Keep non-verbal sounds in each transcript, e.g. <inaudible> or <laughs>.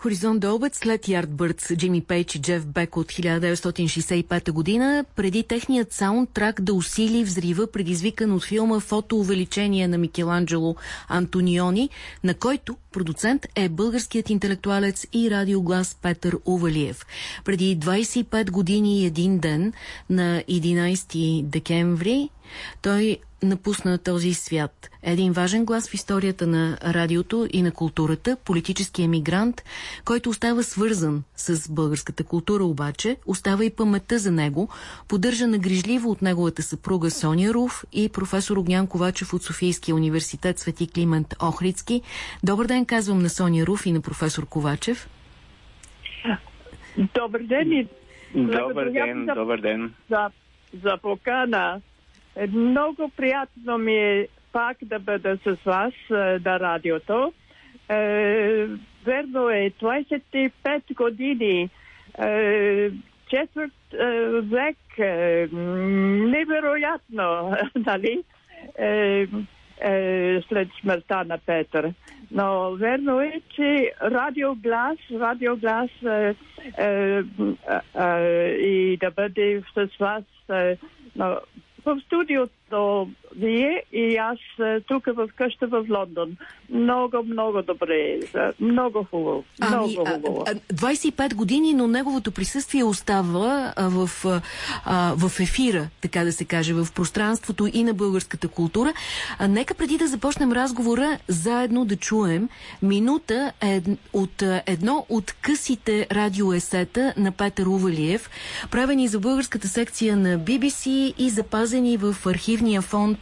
Хоризонт обед след Ярдбърдс, Джимми Пейдж и Джеф Бек от 1965 година, преди техният саундтрак да усили взрива, предизвикан от филма «Фотоувеличение» на Микеланджело Антониони, на който продуцент е българският интелектуалец и радиоглас Петър Увалиев. Преди 25 години и един ден, на 11 декември, той напусна този свят. Един важен глас в историята на радиото и на културата, политически емигрант, който остава свързан с българската култура обаче, остава и паметта за него, поддържа нагрижливо от неговата съпруга Соня Руф и професор Огнян Ковачев от Софийския университет Свети Климент Охридски. Добър ден, казвам на Соня Руф и на професор Ковачев. Добър ден и Добър ден, добър ден. За, за покана. Е, много приятно ми е пак да бъда с вас е, на радиото. Е, верно е, 25 години, четвърт век, невероятно, <laughs> нали? след смъртта на Петър. Но верно е, че радиоглас, радиоглас е, е, е, и да бъде с вас но в студиото вие и аз е, тук в къща в Лондон. Много, много добре. Много хубаво. Ами, много хубаво. 25 години, но неговото присъствие остава а, в, а, в ефира, така да се каже, в пространството и на българската култура. А, нека преди да започнем разговора, заедно да чуем минута ед, от едно от късите радиоесета на Петър Увалиев, правени за българската секция на BBC и запазени в архивния фонд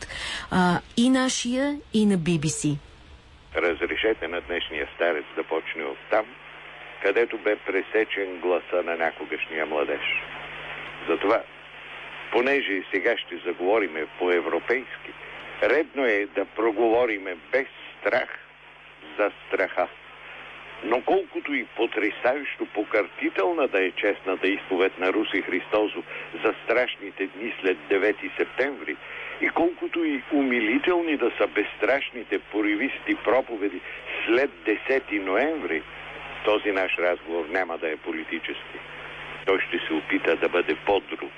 а, и нашия, и на BBC. Разрешете на днешния старец да почне от там, където бе пресечен гласа на някогашния младеж. Затова, понеже и сега ще заговориме по-европейски, редно е да проговориме без страх за страха. Но колкото и потрясащо покъртителна да е честната изповед на Руси Христозов за страшните дни след 9 септември, и колкото и умилителни да са безстрашните поривисти проповеди след 10 ноември, този наш разговор няма да е политически. Той ще се опита да бъде по-друг.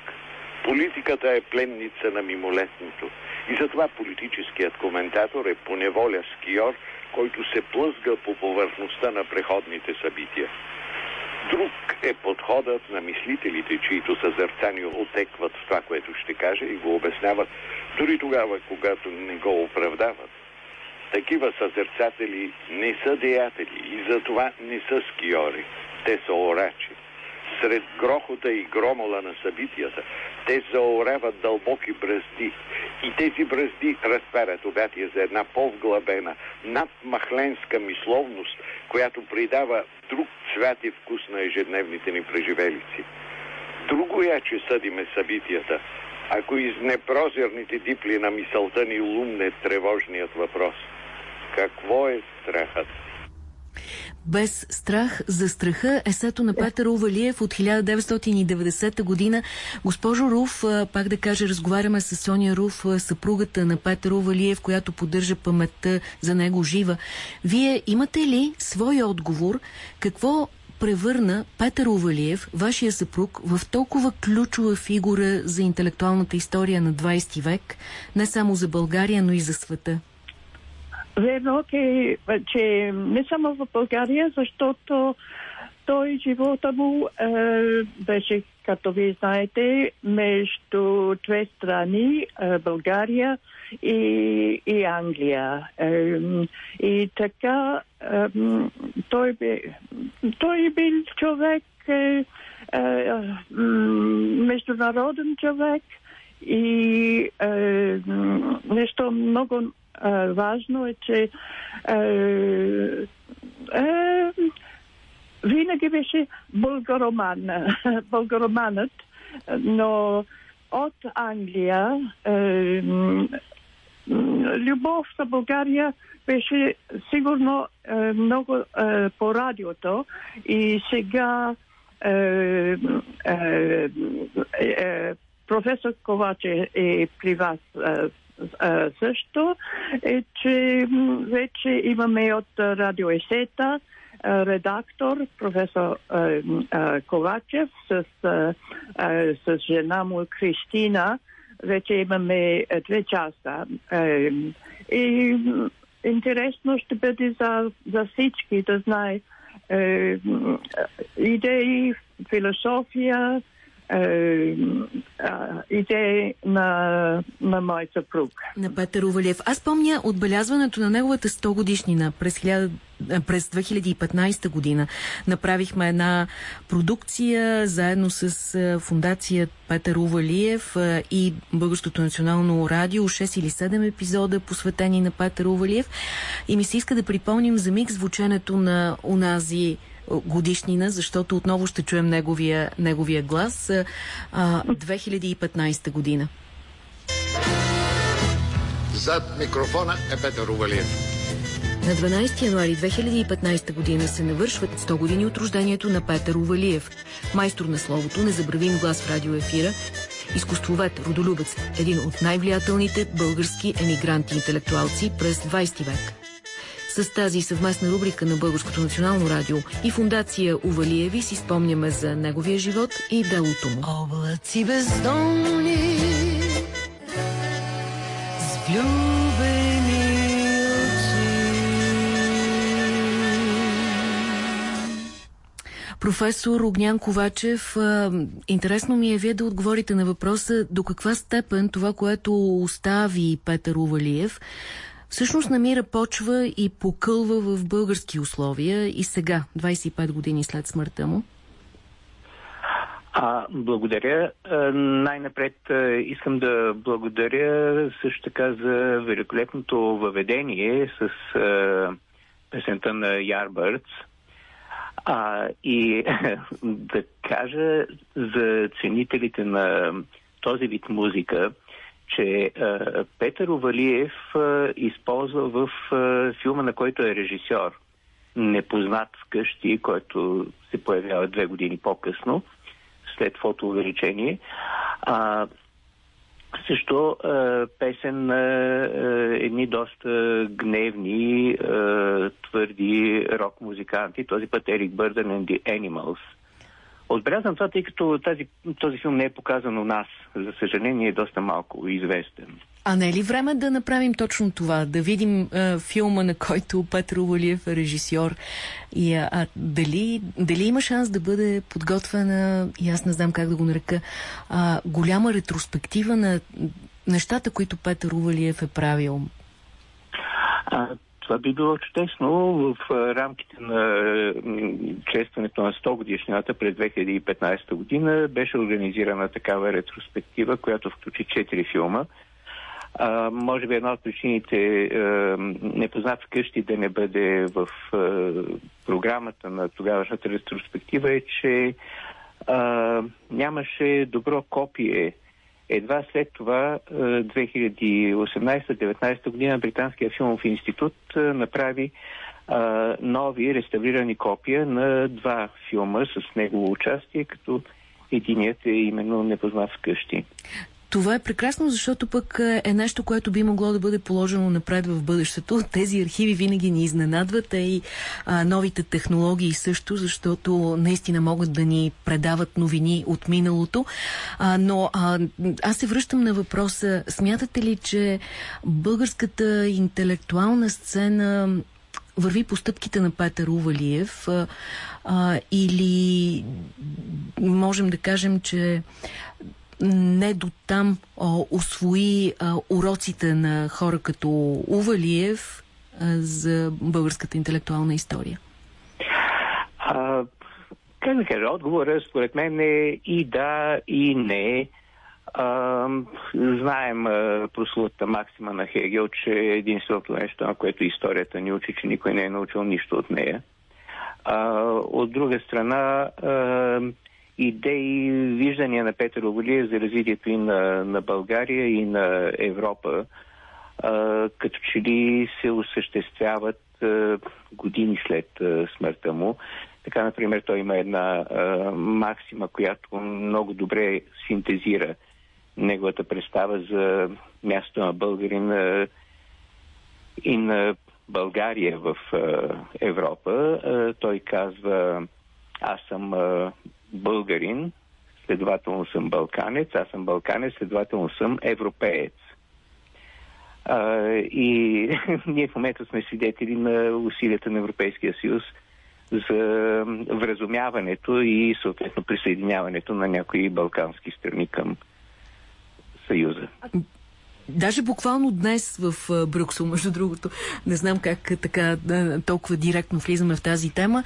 Политиката е пленница на мимолетното. И затова политическият коментатор е поневоля скиор, който се плъзга по повърхността на преходните събития. Друг е подходът на мислителите, чието съзърцания отекват в това, което ще каже и го обясняват, дори тогава, когато не го оправдават. Такива съзерцатели не са деятели и затова не са скиори. Те са орачи. Сред грохота и громола на събитията, те заоряват дълбоки бръзди. И тези бръзди разтварят обятия за една по-вглъбена, надмахленска мисловност, която придава друг цвят и вкус на ежедневните ни преживелици. Друго я, че съдиме събитията, ако из непрозирните дипли на мисълта ни лумне тревожният въпрос. Какво е страхът? Без страх за страха есето на Петър Увалиев от 1990 година. Госпожо Руф, пак да кажа, разговаряме с Соня Руф, съпругата на Петър Увалиев, която поддържа паметта за него жива. Вие имате ли свой отговор? Какво превърна Петър Увалиев, вашия съпруг, в толкова ключова фигура за интелектуалната история на 20 век, не само за България, но и за света? Верно, че, че не само в България, защото той живота му е, беше, като вие знаете, между две страни, е, България и, и Англия. Е, и така е, той, бе, той бил човек, е, е, международен човек и е, нещо много важно е, че е, винаги беше българоман, <laughs> българоманът, но от Англия е, любов за България беше сигурно е, много е, по радиото. И сега е, е, е, професор Коваче е при вас е, а, също е, че вече имаме от радиоесета редактор, професор Ковачев, с, с жена му Кристина. Вече имаме две часа. И интересно ще бъде за, за всички да знае идеи, философия, идеи на, на мой съпруг. На Петър Увалиев. Аз помня отбелязването на неговата 100 годишнина през, 1000, през 2015 година. Направихме една продукция заедно с фундация Петър Увалиев и Българското национално радио. 6 или 7 епизода посветени на Петър Увалиев. И ми се иска да припомним за миг звученето на унази годишнина, защото отново ще чуем неговия, неговия глас. А, 2015 година. Зад микрофона е Петър Увалиев. На 12 януари 2015 година се навършват 100 години от рождението на Петър Увалиев, майстор на словото, незабравим глас в радиоефира, изкуствовед, родолюбец, един от най-влиятелните български емигранти-интелектуалци през 20 век. С тази съвместна рубрика на Българското национално радио и фундация Увалиеви си спомняме за неговия живот и делото му. Облаци бездомни с влюбени Професор Огнян Ковачев, интересно ми е вие да отговорите на въпроса до каква степен това, което остави Петър Увалиев, всъщност намира почва и покълва в български условия и сега, 25 години след смъртта му? А, благодаря. Най-напред искам да благодаря също така за великолепното въведение с а, песента на Ярбъртс. А, и <laughs> да кажа за ценителите на този вид музика, че а, Петър Овалиев а, използва в а, филма, на който е режисьор, Непознат вкъщи, който се появява две години по-късно, след фотоувеличение. А, също а, песен на едни доста гневни, а, твърди рок-музиканти, този път Ерик Бърдън and the Animals – Отбелязвам това, тъй като тази, този филм не е показан у нас. За съжаление е доста малко известен. А не е ли време да направим точно това? Да видим а, филма, на който Петър Увалиев е режисьор. И а, а, дали, дали има шанс да бъде подготвена, и аз не знам как да го нарека, а, голяма ретроспектива на нещата, които Петър Увалиев е правил? А, това би било чудесно в рамките на честването на 100 годишнината през 2015 година. Беше организирана такава ретроспектива, която включи 4 филма. А, може би една от причините а, непознат вкъщи да не бъде в а, програмата на тогавашната ретроспектива е, че а, нямаше добро копие едва след това, 2018-2019 е, година, Британския филмов институт е, направи нови реставрирани копия на два филма с негово участие, като единият е именно Непознат вкъщи. Това е прекрасно, защото пък е нещо, което би могло да бъде положено напред в бъдещето. <laughs> Тези архиви винаги ни изненадват, а и а, новите технологии също, защото наистина могат да ни предават новини от миналото. А, но а, аз се връщам на въпроса. Смятате ли, че българската интелектуална сцена върви по стъпките на Петър Увалиев а, а, или можем да кажем, че не до там а, освои а, уроците на хора като Увалиев а, за българската интелектуална история? А, как да кажа, отговорът според мен е и да, и не. А, знаем прословата максима на Хегел, че единственото нещо, на което историята ни учи, че никой не е научил нищо от нея. А, от друга страна, а, идеи, виждания на Петър Овалиев за развитието и на, на България и на Европа, а, като че ли се осъществяват а, години след а, смъртта му. Така, например, той има една а, максима, която много добре синтезира неговата представа за място на българин а, и на България в Европа, той казва аз съм българин, следователно съм балканец, аз съм балканец, следователно съм европеец. А, и <laughs> ние в момента сме свидетели на усилията на Европейския съюз за вразумяването и съответно присъединяването на някои балкански страни към Съюза. Даже буквално днес в Брюксел, между другото, не знам как така толкова директно влизаме в тази тема,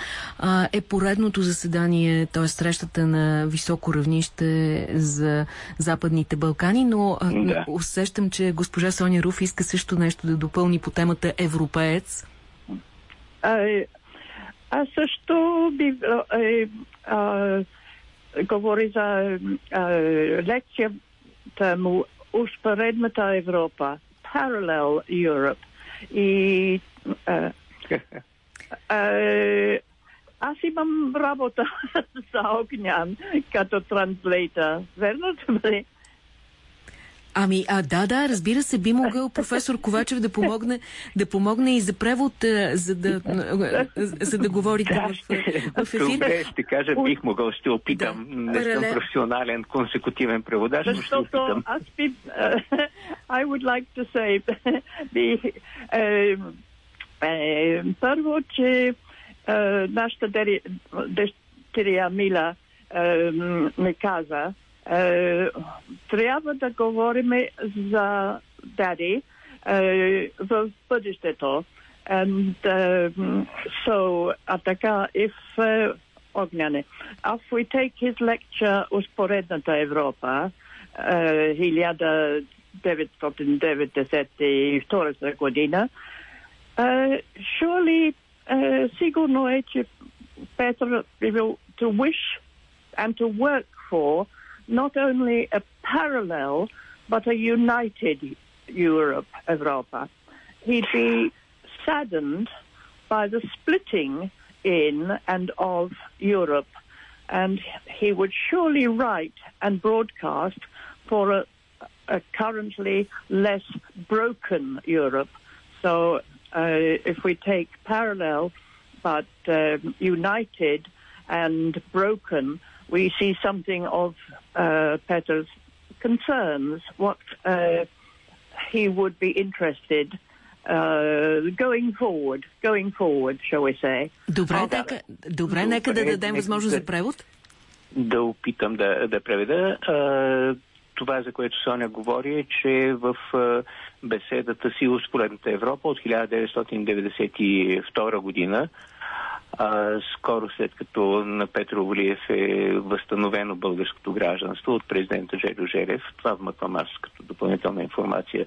е поредното заседание, т.е. срещата на високо равнище за Западните Балкани, но да. усещам, че госпожа Соня Руф иска също нещо да допълни по темата Европеец. А, аз също би а, а, говори за а, лекцията му успоредната Европа, Parallel Europe. И а, а, <laughs> аз имам работа <laughs> за Огнян като транслейтър. Верно ли? Ами, а да, да, разбира се, би могъл професор Ковачев да помогне, да помогне и за превод, за да, за да говорите в, в ефир. Добре, ще кажа, бих могъл, ще опитам. Да. Не съм професионален консекутивен преводач, но ще опитам. Аз би, I would like to say, би, е, е, първо, че е, нашата дъщеря Мила е, ме каза, е, трябва да говорим за Daddy е, в бъдещето. And um, so, а така, if uh, Огняне, if we take his lecture успоредната Европа, uh, 1992 година, uh, surely uh, сигурно е, че Петър will to wish and to work for not only a parallel, but a united Europe, Europa. He'd be saddened by the splitting in and of Europe, and he would surely write and broadcast for a, a currently less broken Europe. So uh, if we take parallel but uh, united and broken, we see something of uh, Peter's concerns, what uh, he would be interested uh, going forward, going forward, shall we say. Добре, нека, добре, нека да дадем възможност за превод. Да опитам да, да преведа. Uh, това, за което Соня говори, е, че в uh, беседата си Успоредната Европа от 1992 година а, скоро след като на Петро Волиев е възстановено българското гражданство от президента Желю Желев. Това вмъквам аз като допълнителна информация.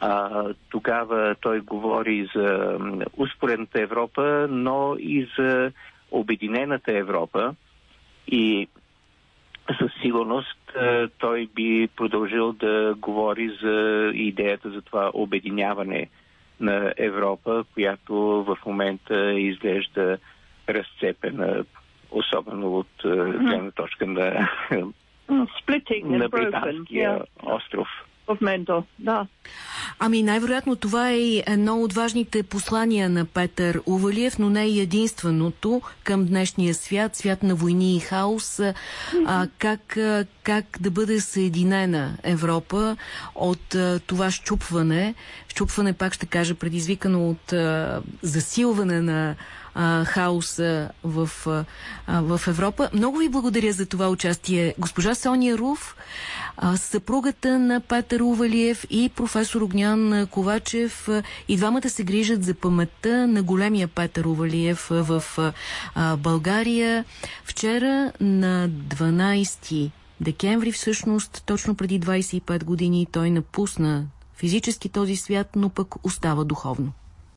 А, тогава той говори за успоредната Европа, но и за Обединената Европа. И със сигурност той би продължил да говори за идеята за това обединяване на Европа, която в момента изглежда разцепена, особено от гледна точка на, на британския остров в Менто, да. Ами най-вероятно това е едно от важните послания на Петър Увалиев, но не и единственото към днешния свят, свят на войни и хаос. А, как, как да бъде съединена Европа от а, това щупване, щупване пак ще кажа предизвикано от а, засилване на а, хаоса в, а, в Европа. Много ви благодаря за това участие. Госпожа Сония Руф, а, съпругата на Петър Увалиев и професор Огнян Ковачев. И двамата се грижат за паметта на големия Петър Увалиев в а, България. Вчера на 12 декември всъщност, точно преди 25 години, той напусна физически този свят, но пък остава духовно.